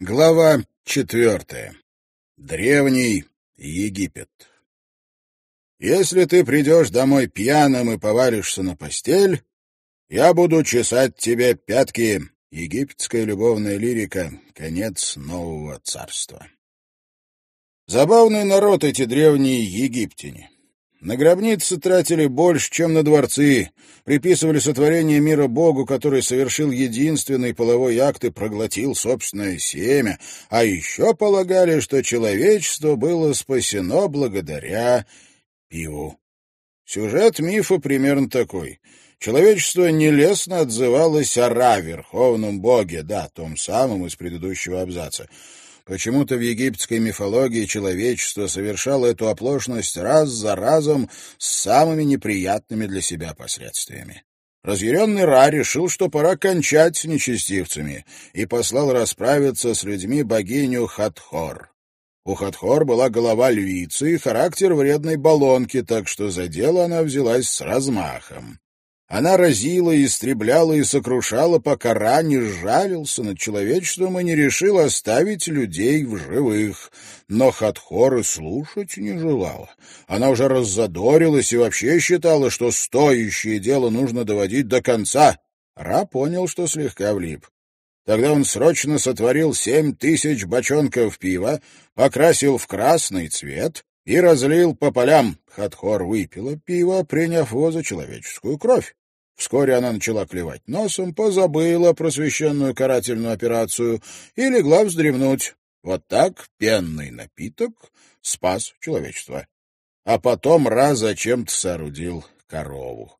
Глава четвертая. Древний Египет. Если ты придешь домой пьяным и повалишься на постель, я буду чесать тебе пятки. Египетская любовная лирика. Конец нового царства. Забавный народ эти древние египтяне. На гробницы тратили больше, чем на дворцы, приписывали сотворение мира Богу, который совершил единственный половой акт и проглотил собственное семя, а еще полагали, что человечество было спасено благодаря пиву. Сюжет мифа примерно такой. Человечество нелестно отзывалось о Ра, верховном боге, да, том самом из предыдущего абзаца. Почему-то в египетской мифологии человечество совершало эту оплошность раз за разом с самыми неприятными для себя последствиями. Разъяренный Ра решил, что пора кончать с нечестивцами, и послал расправиться с людьми богиню Хатхор. У Хатхор была голова львицы и характер вредной баллонки, так что за дело она взялась с размахом. Она разила, истребляла и сокрушала, пока Ра не сжалился над человечеством и не решил оставить людей в живых. Но Хатхор и слушать не желала. Она уже раззадорилась и вообще считала, что стоящее дело нужно доводить до конца. Ра понял, что слегка влип. Тогда он срочно сотворил семь тысяч бочонков пива, покрасил в красный цвет и разлил по полям. Хатхор выпила пиво, приняв его за человеческую кровь. Вскоре она начала клевать носом, позабыла про священную карательную операцию и легла вздремнуть. Вот так пенный напиток спас человечество. А потом Ра зачем-то соорудил корову.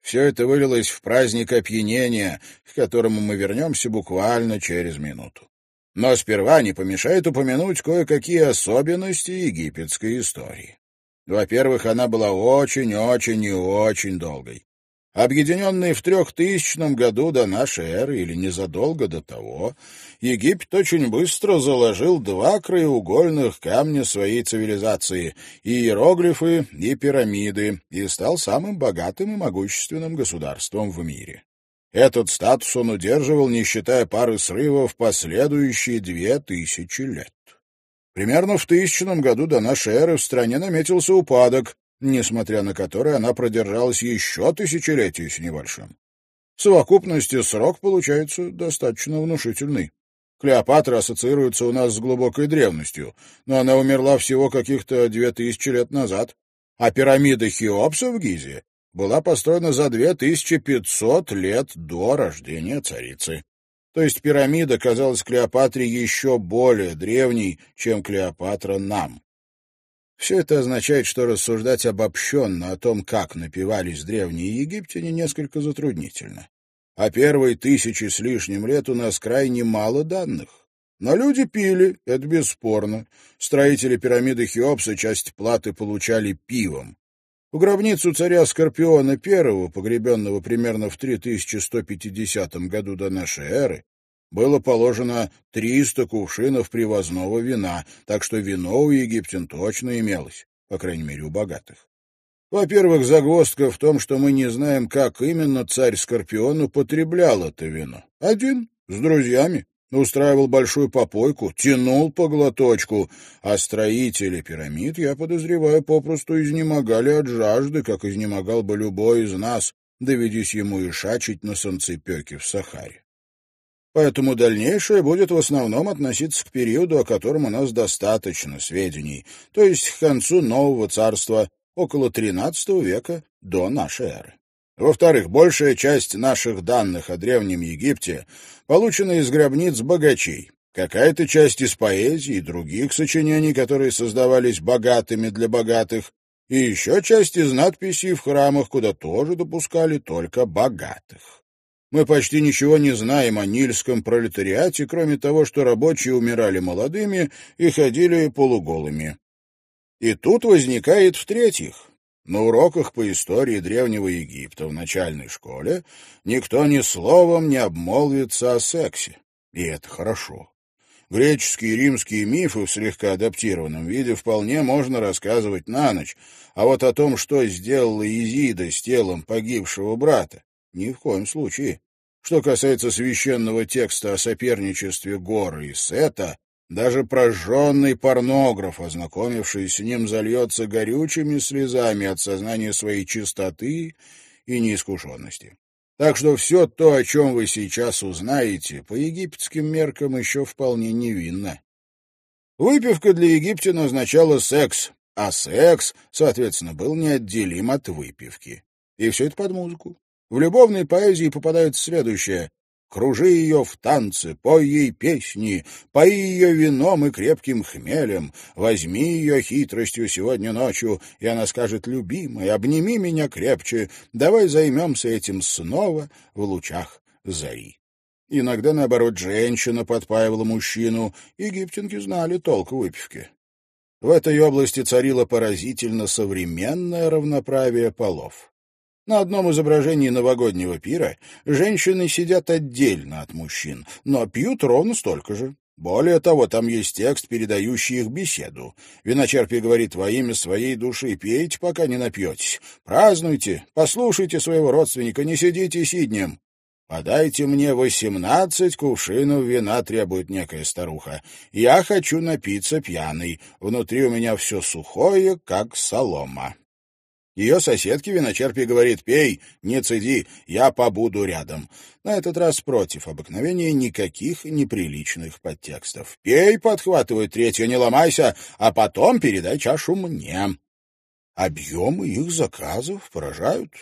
Все это вылилось в праздник опьянения, к которому мы вернемся буквально через минуту. Но сперва не помешает упомянуть кое-какие особенности египетской истории. Во-первых, она была очень-очень и очень долгой. Объединенный в трехтысячном году до нашей эры или незадолго до того, Египет очень быстро заложил два краеугольных камня своей цивилизации — иероглифы и пирамиды, и стал самым богатым и могущественным государством в мире. Этот статус он удерживал, не считая пары срывов, последующие две тысячи лет. Примерно в тысячном году до нашей эры в стране наметился упадок, несмотря на который она продержалась еще тысячелетия с небольшим. В совокупности срок получается достаточно внушительный. Клеопатра ассоциируется у нас с глубокой древностью, но она умерла всего каких-то две тысячи лет назад, а пирамида Хеопса в Гизе была построена за 2500 лет до рождения царицы. То есть пирамида казалась Клеопатре еще более древней, чем Клеопатра нам. Все это означает, что рассуждать обобщенно о том, как напивались древние египтяне, несколько затруднительно. О первой тысячи с лишним лет у нас крайне мало данных. Но люди пили, это бесспорно. Строители пирамиды Хеопса часть платы получали пивом. В гробницу царя Скорпиона I, погребенного примерно в 3150 году до нашей эры, было положено 300 кувшинов привозного вина, так что вино у египтян точно имелось, по крайней мере, у богатых. Во-первых, загвоздка в том, что мы не знаем, как именно царь Скорпион употреблял это вино. Один, с друзьями, устраивал большую попойку, тянул по глоточку, а строители пирамид, я подозреваю, попросту изнемогали от жажды, как изнемогал бы любой из нас, доведись ему и шачить на солнцепеке в Сахаре. Поэтому дальнейшее будет в основном относиться к периоду, о котором у нас достаточно сведений, то есть к концу нового царства, около XIII века до нашей эры. Во-вторых, большая часть наших данных о Древнем Египте получена из гробниц богачей, какая-то часть из поэзии и других сочинений, которые создавались богатыми для богатых, и еще часть из надписей в храмах, куда тоже допускали только богатых. Мы почти ничего не знаем о нильском пролетариате, кроме того, что рабочие умирали молодыми и ходили полуголыми. И тут возникает в-третьих. На уроках по истории Древнего Египта в начальной школе никто ни словом не обмолвится о сексе. И это хорошо. Греческие и римские мифы в слегка адаптированном виде вполне можно рассказывать на ночь, а вот о том, что сделала Изида с телом погибшего брата, ни в коем случае. Что касается священного текста о соперничестве Горы и Сета, даже прожженный порнограф, ознакомившись с ним, зальется горючими слезами от сознания своей чистоты и неискушенности. Так что все то, о чем вы сейчас узнаете, по египетским меркам еще вполне невинно. Выпивка для египтян означала секс, а секс, соответственно, был неотделим от выпивки. И все это под музыку. В любовной поэзии попадает следующее. Кружи ее в танце, пой ей песни, пои ее вином и крепким хмелем, возьми ее хитростью сегодня ночью, и она скажет, любимый, обними меня крепче, давай займемся этим снова в лучах зари. Иногда, наоборот, женщина подпаивала мужчину, египтянки знали толк в выпивке. В этой области царило поразительно современное равноправие полов. На одном изображении новогоднего пира женщины сидят отдельно от мужчин, но пьют ровно столько же. Более того, там есть текст, передающий их беседу. Виночерпий говорит во имя своей души, пейте, пока не напьетесь. Празднуйте, послушайте своего родственника, не сидите сиднем. «Подайте мне восемнадцать кувшинов вина», — требует некая старуха. «Я хочу напиться пьяный. Внутри у меня все сухое, как солома». Ее соседке виночерпий говорит «Пей, не цеди, я побуду рядом». На этот раз против обыкновения никаких неприличных подтекстов. «Пей», — подхватывает третья, «не ломайся, а потом передай чашу мне». Объемы их заказов поражают.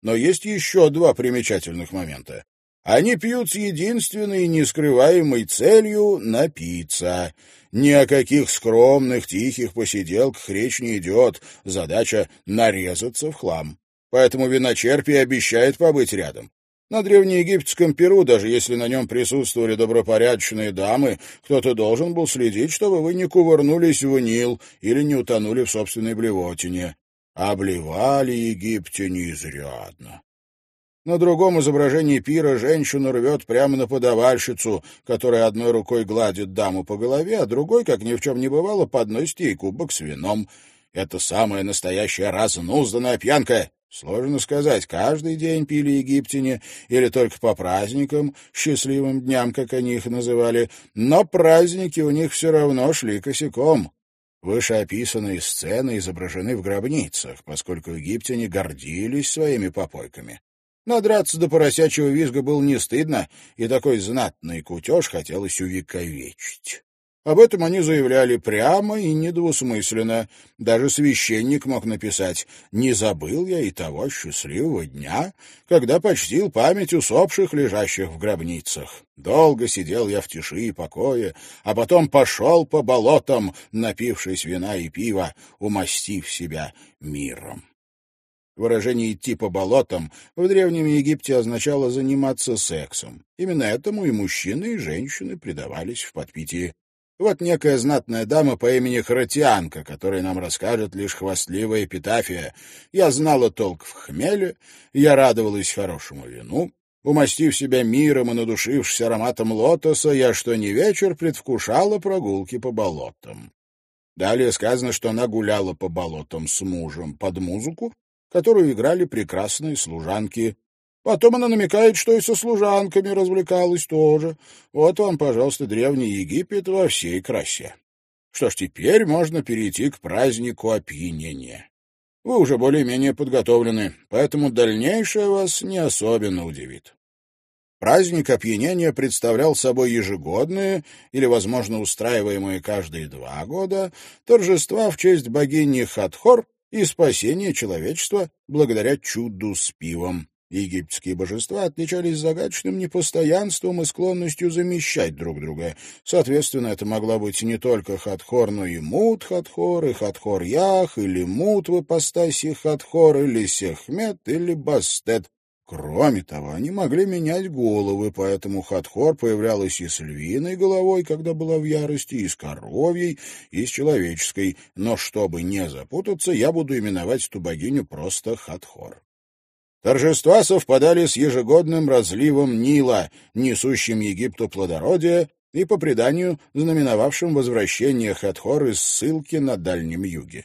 Но есть еще два примечательных момента. Они пьют с единственной нескрываемой целью — напиться. Ни о каких скромных, тихих посиделках речь не идет. Задача — нарезаться в хлам. Поэтому виночерпий обещает побыть рядом. На древнеегипетском Перу, даже если на нем присутствовали добропорядочные дамы, кто-то должен был следить, чтобы вы не кувырнулись в Нил или не утонули в собственной блевотине. Обливали египтяне изрядно. На другом изображении пира женщину рвет прямо на подавальщицу, которая одной рукой гладит даму по голове, а другой, как ни в чем не бывало, подносит ей кубок с вином. Это самая настоящая разнузданная пьянка. Сложно сказать, каждый день пили египтяне или только по праздникам, счастливым дням, как они их называли, но праздники у них все равно шли косяком. Вышеописанные сцены изображены в гробницах, поскольку египтяне гордились своими попойками. Надраться до поросячьего визга было не стыдно, и такой знатный кутеж хотелось увековечить. Об этом они заявляли прямо и недвусмысленно. Даже священник мог написать «Не забыл я и того счастливого дня, когда почтил память усопших, лежащих в гробницах. Долго сидел я в тиши и покое, а потом пошел по болотам, напившись вина и пива, умастив себя миром». Выражение «идти по болотам» в Древнем Египте означало заниматься сексом. Именно этому и мужчины, и женщины предавались в подпитии. Вот некая знатная дама по имени Хратианка, которая нам расскажет лишь хвастливая эпитафия. Я знала толк в хмеле, я радовалась хорошему вину, Умастив себя миром и надушившись ароматом лотоса, я что ни вечер предвкушала прогулки по болотам. Далее сказано, что она гуляла по болотам с мужем под музыку, которую играли прекрасные служанки. Потом она намекает, что и со служанками развлекалась тоже. Вот вам, пожалуйста, древний Египет во всей красе. Что ж, теперь можно перейти к празднику опьянения. Вы уже более-менее подготовлены, поэтому дальнейшее вас не особенно удивит. Праздник опьянения представлял собой ежегодные или, возможно, устраиваемые каждые два года торжества в честь богини Хатхор и спасение человечества благодаря чуду с пивом. Египетские божества отличались загадочным непостоянством и склонностью замещать друг друга. Соответственно, это могла быть не только Хатхор, но и Мут-Хатхор, и Хатхор-Ях, или Мут в ипостаси Хатхор, или Сехмет, или Бастет. Кроме того, они могли менять головы, поэтому Хатхор появлялась и с львиной головой, когда была в ярости, и с коровьей, и с человеческой. Но чтобы не запутаться, я буду именовать эту богиню просто Хатхор. Торжества совпадали с ежегодным разливом Нила, несущим Египту плодородие и, по преданию, знаменовавшим возвращение Хатхор из ссылки на Дальнем Юге.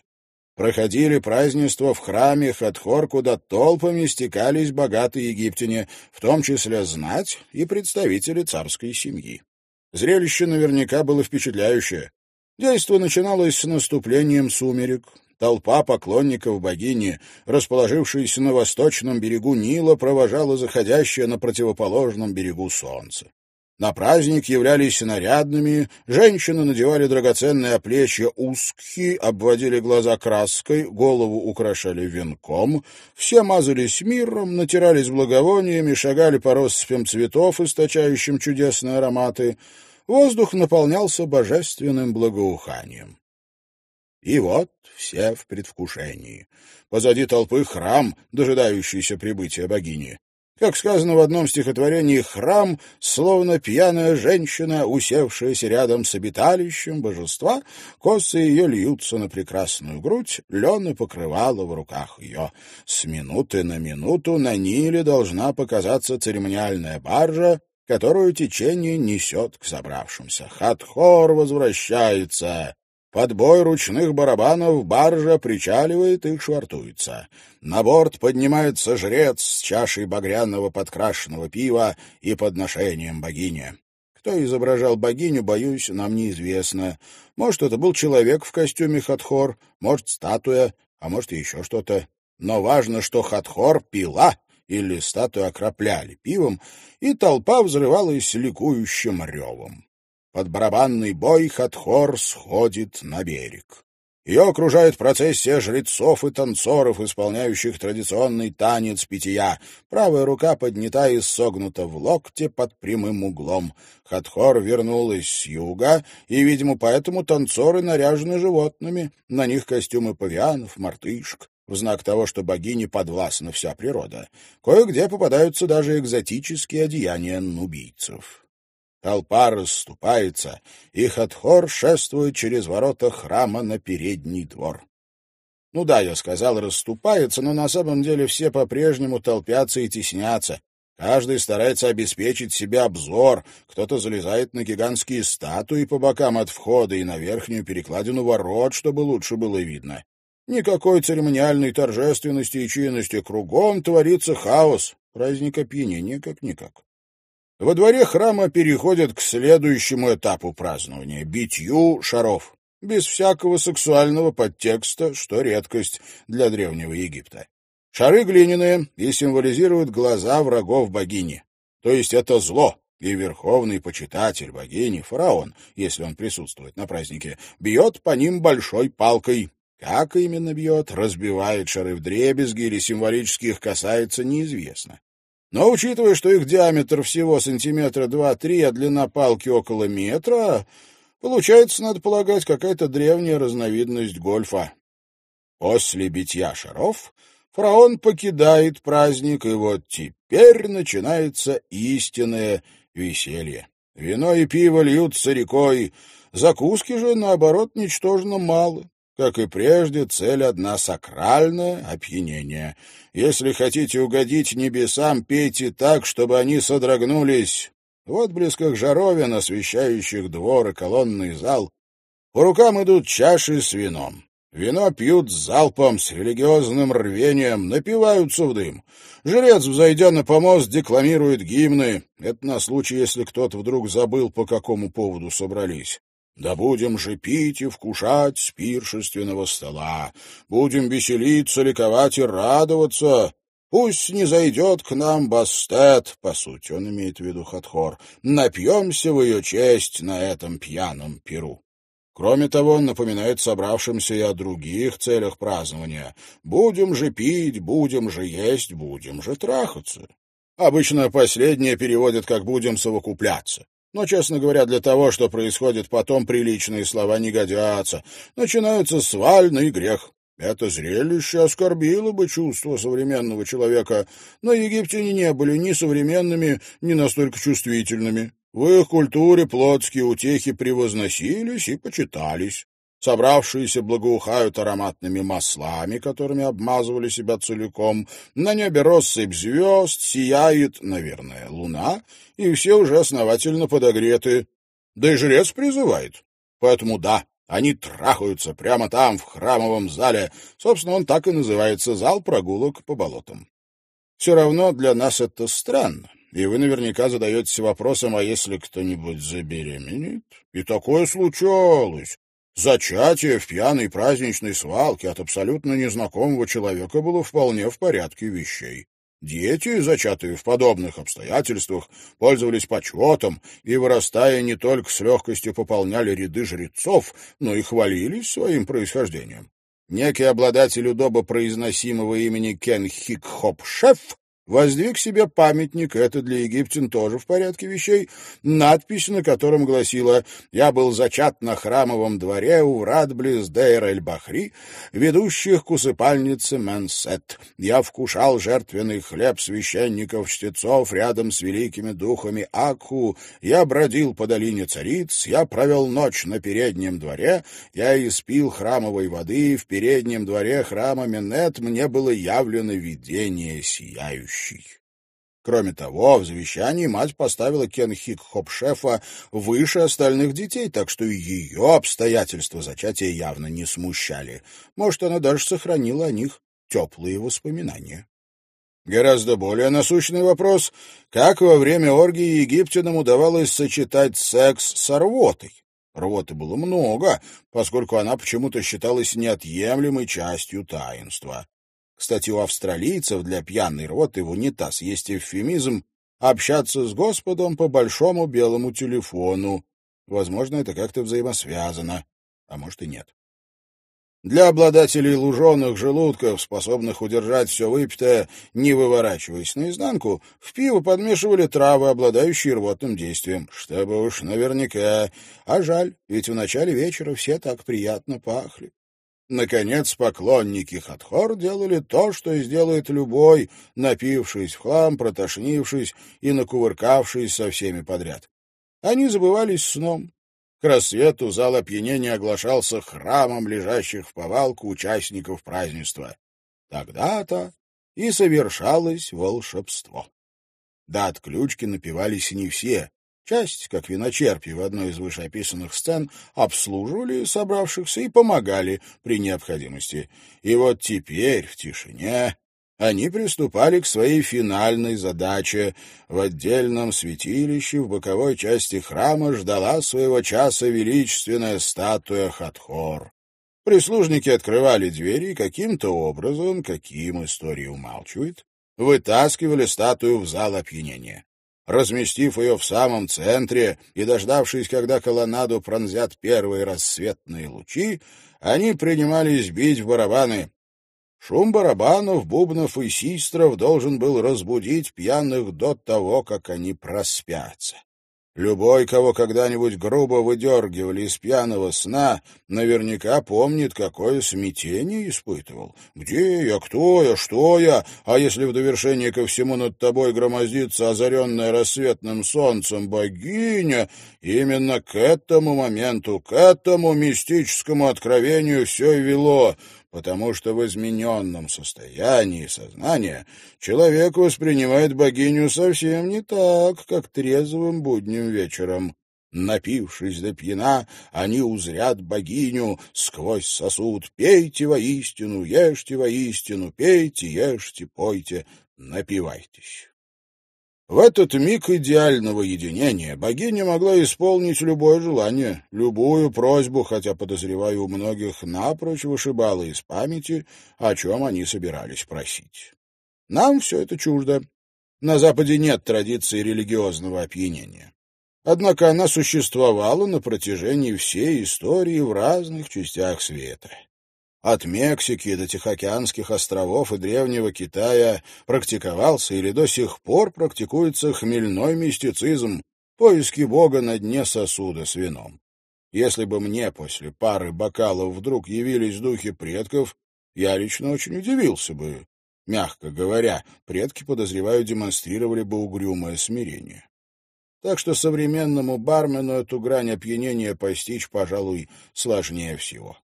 Проходили празднества в храме Хатхор, куда толпами стекались богатые египтяне, в том числе знать и представители царской семьи. Зрелище наверняка было впечатляющее. Действо начиналось с наступлением сумерек. Толпа поклонников богини, расположившаяся на восточном берегу Нила, провожала заходящее на противоположном берегу солнце. На праздник являлись нарядными, женщины надевали драгоценные оплечья узкие, обводили глаза краской, голову украшали венком, все мазались миром, натирались благовониями, шагали по россыпям цветов, источающим чудесные ароматы. Воздух наполнялся божественным благоуханием. И вот все в предвкушении. Позади толпы храм, дожидающийся прибытия богини. Как сказано в одном стихотворении, храм, словно пьяная женщина, усевшаяся рядом с обиталищем божества, косы ее льются на прекрасную грудь, лен и покрывало в руках ее. С минуты на минуту на Ниле должна показаться церемониальная баржа, которую течение несет к собравшимся. Хатхор возвращается. Под бой ручных барабанов баржа причаливает и швартуется. На борт поднимается жрец с чашей багряного подкрашенного пива и подношением богине. Кто изображал богиню, боюсь, нам неизвестно. Может, это был человек в костюме Хатхор, может, статуя, а может, еще что-то. Но важно, что Хатхор пила или статую окропляли пивом, и толпа взрывалась ликующим ревом. Под барабанный бой Хатхор сходит на берег. Ее окружает процессия жрецов и танцоров, исполняющих традиционный танец питья. Правая рука поднята и согнута в локте под прямым углом. Хатхор вернулась с юга, и, видимо, поэтому танцоры наряжены животными. На них костюмы павианов, мартышек, в знак того, что богине подвластна вся природа. Кое-где попадаются даже экзотические одеяния нубийцев. Толпа расступается, и Хатхор шествует через ворота храма на передний двор. Ну да, я сказал, расступается, но на самом деле все по-прежнему толпятся и теснятся. Каждый старается обеспечить себе обзор, кто-то залезает на гигантские статуи по бокам от входа и на верхнюю перекладину ворот, чтобы лучше было видно. Никакой церемониальной торжественности и чинности, кругом творится хаос, праздник опьянения как-никак. Во дворе храма переходят к следующему этапу празднования — битью шаров, без всякого сексуального подтекста, что редкость для Древнего Египта. Шары глиняные и символизируют глаза врагов богини. То есть это зло, и верховный почитатель богини, фараон, если он присутствует на празднике, бьет по ним большой палкой. Как именно бьет, разбивает шары в дребезги или символически их касается, неизвестно. Но учитывая, что их диаметр всего сантиметра два-три, а длина палки около метра, получается, надо полагать, какая-то древняя разновидность гольфа. После битья шаров фараон покидает праздник, и вот теперь начинается истинное веселье. Вино и пиво льются рекой, закуски же, наоборот, ничтожно мало. Как и прежде, цель одна — сакральное опьянение. Если хотите угодить небесам, пейте так, чтобы они содрогнулись. В отблесках жаровин, освещающих двор и колонный зал, по рукам идут чаши с вином. Вино пьют залпом, с религиозным рвением, напиваются в дым. Жрец, взойдя на помост, декламирует гимны. Это на случай, если кто-то вдруг забыл, по какому поводу собрались. Да будем же пить и вкушать с пиршественного стола. Будем веселиться, ликовать и радоваться. Пусть не зайдет к нам Бастет, по сути, он имеет в виду Хатхор. Напьемся в ее честь на этом пьяном перу. Кроме того, он напоминает собравшимся и о других целях празднования. Будем же пить, будем же есть, будем же трахаться. Обычно последнее переводят как «будем совокупляться». Но, честно говоря, для того, что происходит потом, приличные слова не годятся. Начинается свальный грех. Это зрелище оскорбило бы чувства современного человека, но египтяне не были ни современными, ни настолько чувствительными. В их культуре плотские утехи превозносились и почитались. Собравшиеся благоухают ароматными маслами, которыми обмазывали себя целиком. На небе россыпь звезд, сияет, наверное, луна, и все уже основательно подогреты. Да и жрец призывает. Поэтому да, Они трахаются прямо там, в храмовом зале. Собственно, он так и называется — зал прогулок по болотам. Все равно для нас это странно. И вы наверняка задаетесь вопросом, а если кто-нибудь забеременеет? И такое случалось. Зачатие в пьяной праздничной свалке от абсолютно незнакомого человека было вполне в порядке вещей. Дети, зачатые в подобных обстоятельствах, пользовались почетом и, вырастая, не только с легкостью пополняли ряды жрецов, но и хвалились своим происхождением. Некий обладатель удобо произносимого имени Кен Хик Хоп Шеф воздвиг себе памятник, это для египтян тоже в порядке вещей, надпись на котором гласила «Я был зачат на храмовом дворе у врат близ Дейр-эль-Бахри, ведущих к усыпальнице Менсет. Я вкушал жертвенный хлеб священников-чтецов рядом с великими духами Акху, я бродил по долине цариц, я провел ночь на переднем дворе, я испил храмовой воды, в переднем дворе храма Менет мне было явлено видение сияющее будущий. Кроме того, в завещании мать поставила Кен Хик Хопшефа выше остальных детей, так что ее обстоятельства зачатия явно не смущали. Может, она даже сохранила о них теплые воспоминания. Гораздо более насущный вопрос — как во время оргии египтянам удавалось сочетать секс с рвотой? Рвоты было много, поскольку она почему-то считалась неотъемлемой частью таинства. Кстати, у австралийцев для пьяной роты в унитаз есть эвфемизм «общаться с Господом по большому белому телефону». Возможно, это как-то взаимосвязано, а может и нет. Для обладателей луженых желудков, способных удержать все выпитое, не выворачиваясь наизнанку, в пиво подмешивали травы, обладающие рвотным действием, чтобы уж наверняка. А жаль, ведь в начале вечера все так приятно пахли. Наконец, поклонники Хатхор делали то, что сделает любой, напившись в хлам, протошнившись и накувыркавшись со всеми подряд. Они забывались сном. К рассвету зал опьянения оглашался храмом лежащих в повалку участников празднества. Тогда-то и совершалось волшебство. До отключки напивались не все, Часть, как виночерпи в одной из вышеописанных сцен, обслуживали собравшихся и помогали при необходимости. И вот теперь, в тишине, они приступали к своей финальной задаче. В отдельном святилище в боковой части храма ждала своего часа величественная статуя Хатхор. Прислужники открывали двери каким-то образом, каким история умалчивает, вытаскивали статую в зал опьянения. Разместив ее в самом центре и дождавшись, когда колоннаду пронзят первые рассветные лучи, они принимались бить в барабаны. Шум барабанов, бубнов и систров должен был разбудить пьяных до того, как они проспятся. Любой, кого когда-нибудь грубо выдергивали из пьяного сна, наверняка помнит, какое смятение испытывал. Где я, кто я, что я? А если в довершение ко всему над тобой громоздится озаренная рассветным солнцем богиня, именно к этому моменту, к этому мистическому откровению все и вело — потому что в измененном состоянии сознания человек воспринимает богиню совсем не так, как трезвым будним вечером. Напившись до пьяна, они узрят богиню сквозь сосуд. Пейте воистину, ешьте воистину, пейте, ешьте, пойте, напивайтесь. В этот миг идеального единения богиня могла исполнить любое желание, любую просьбу, хотя, подозреваю, у многих напрочь вышибала из памяти, о чем они собирались просить. Нам все это чуждо. На Западе нет традиции религиозного опьянения. Однако она существовала на протяжении всей истории в разных частях света. От Мексики до Тихоокеанских островов и Древнего Китая практиковался или до сих пор практикуется хмельной мистицизм, поиски Бога на дне сосуда с вином. Если бы мне после пары бокалов вдруг явились духи предков, я лично очень удивился бы. Мягко говоря, предки, подозреваю, демонстрировали бы угрюмое смирение. Так что современному бармену эту грань опьянения постичь, пожалуй, сложнее всего.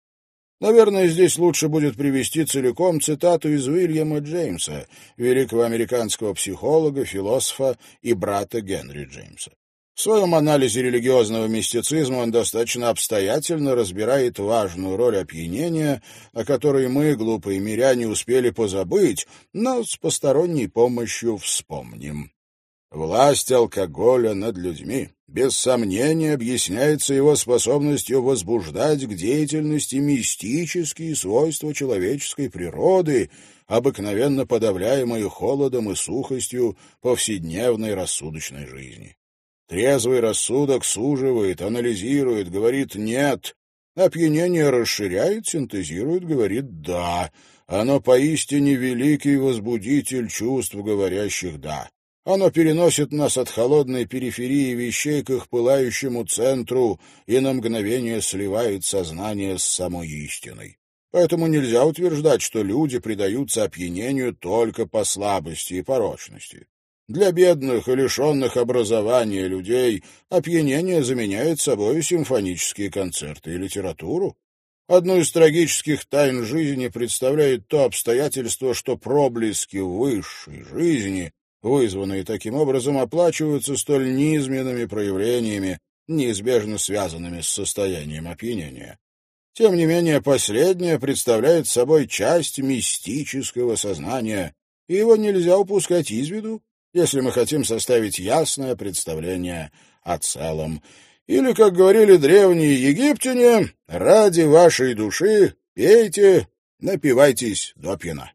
Наверное, здесь лучше будет привести целиком цитату из Уильяма Джеймса, великого американского психолога, философа и брата Генри Джеймса. В своем анализе религиозного мистицизма он достаточно обстоятельно разбирает важную роль опьянения, о которой мы, глупые миряне, успели позабыть, но с посторонней помощью вспомним. Власть алкоголя над людьми без сомнения объясняется его способностью возбуждать к деятельности мистические свойства человеческой природы, обыкновенно подавляемые холодом и сухостью повседневной рассудочной жизни. Трезвый рассудок суживает, анализирует, говорит «нет». Опьянение расширяет, синтезирует, говорит «да». Оно поистине великий возбудитель чувств, говорящих «да». Оно переносит нас от холодной периферии вещей к их пылающему центру и на мгновение сливает сознание с самой истиной. Поэтому нельзя утверждать, что люди предаются опьянению только по слабости и порочности. Для бедных и лишенных образования людей опьянение заменяет собой симфонические концерты и литературу. Одну из трагических тайн жизни представляет то обстоятельство, что проблески высшей жизни, вызванные таким образом, оплачиваются столь низменными проявлениями, неизбежно связанными с состоянием опьянения. Тем не менее, последнее представляет собой часть мистического сознания, и его нельзя упускать из виду, если мы хотим составить ясное представление о целом. Или, как говорили древние египтяне, ради вашей души пейте, напивайтесь до пьяна.